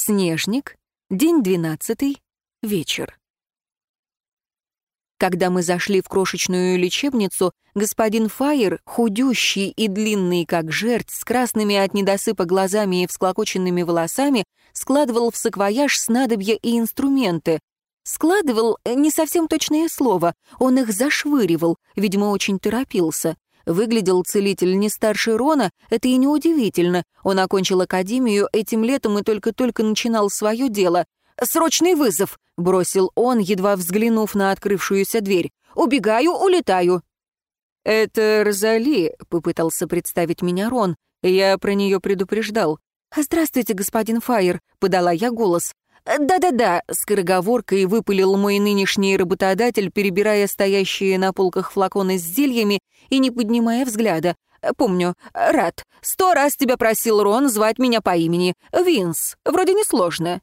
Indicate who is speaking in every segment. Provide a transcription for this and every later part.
Speaker 1: Снежник, день двенадцатый, вечер. Когда мы зашли в крошечную лечебницу, господин Файер, худющий и длинный, как жерть, с красными от недосыпа глазами и всклокоченными волосами, складывал в саквояж снадобья и инструменты. Складывал — не совсем точное слово, он их зашвыривал, видимо, очень торопился. Выглядел целитель не старше Рона, это и неудивительно. Он окончил академию этим летом и только-только начинал свое дело. «Срочный вызов!» — бросил он, едва взглянув на открывшуюся дверь. «Убегаю, улетаю!» «Это Розали», — попытался представить меня Рон. Я про нее предупреждал. «Здравствуйте, господин Файер», — подала я голос. «Да-да-да», — скороговоркой выпалил мой нынешний работодатель, перебирая стоящие на полках флаконы с зельями и не поднимая взгляда. «Помню. Рад. Сто раз тебя просил Рон звать меня по имени. Винс. Вроде несложно».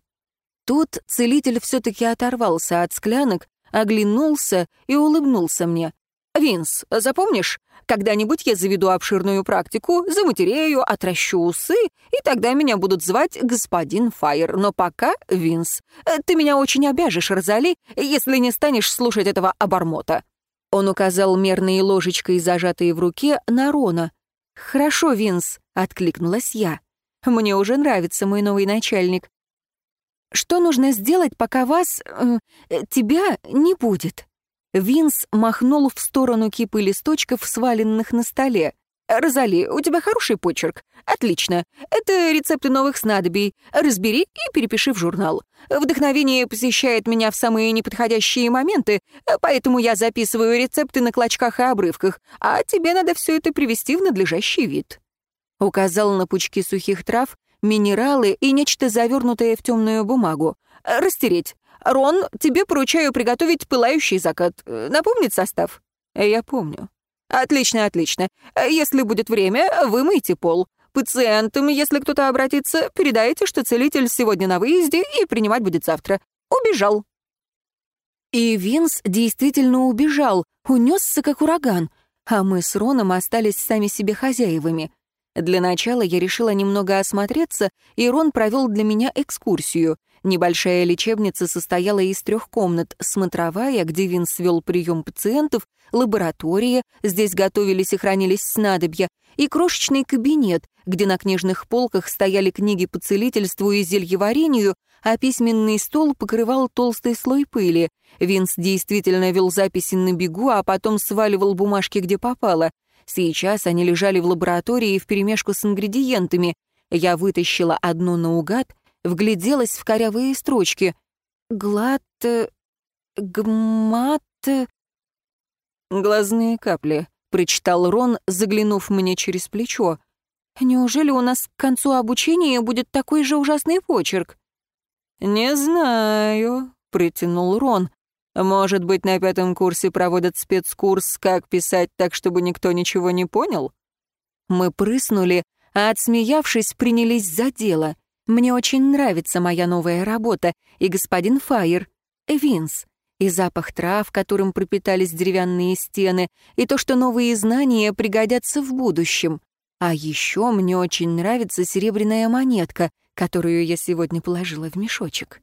Speaker 1: Тут целитель все-таки оторвался от склянок, оглянулся и улыбнулся мне. «Винс, запомнишь? Когда-нибудь я заведу обширную практику, заматерею, отращу усы, и тогда меня будут звать господин Файер. Но пока, Винс, ты меня очень обяжешь, Розали, если не станешь слушать этого обормота». Он указал мерной ложечкой, зажатой в руке, на Рона. «Хорошо, Винс», — откликнулась я. «Мне уже нравится мой новый начальник. Что нужно сделать, пока вас... Э, тебя не будет?» Винс махнул в сторону кипы листочков, сваленных на столе. «Розали, у тебя хороший почерк. Отлично. Это рецепты новых снадобий. Разбери и перепиши в журнал. Вдохновение посещает меня в самые неподходящие моменты, поэтому я записываю рецепты на клочках и обрывках, а тебе надо все это привести в надлежащий вид». Указал на пучки сухих трав, минералы и нечто завернутое в темную бумагу. «Растереть. «Рон, тебе поручаю приготовить пылающий закат. Напомнит состав?» «Я помню». «Отлично, отлично. Если будет время, вымойте пол. Пациентам, если кто-то обратится, передайте, что целитель сегодня на выезде и принимать будет завтра. Убежал». И Винс действительно убежал, унесся как ураган, а мы с Роном остались сами себе хозяевами. Для начала я решила немного осмотреться, и Рон провел для меня экскурсию. Небольшая лечебница состояла из трех комнат. Смотровая, где Винс вел прием пациентов, лаборатория, здесь готовились и хранились снадобья, и крошечный кабинет, где на книжных полках стояли книги по целительству и зельеварению, а письменный стол покрывал толстый слой пыли. Винс действительно вел записи на бегу, а потом сваливал бумажки, где попало. Сейчас они лежали в лаборатории вперемешку с ингредиентами. Я вытащила одно наугад — вгляделась в корявые строчки. «Глад... гмат...» «Глазные капли», — прочитал Рон, заглянув мне через плечо. «Неужели у нас к концу обучения будет такой же ужасный почерк?» «Не знаю», — притянул Рон. «Может быть, на пятом курсе проводят спецкурс «Как писать так, чтобы никто ничего не понял?» Мы прыснули, а, отсмеявшись, принялись за дело. Мне очень нравится моя новая работа, и господин Файер, Винс, и запах трав, которым пропитались деревянные стены, и то, что новые знания пригодятся в будущем. А еще мне очень нравится серебряная монетка, которую я сегодня положила в мешочек.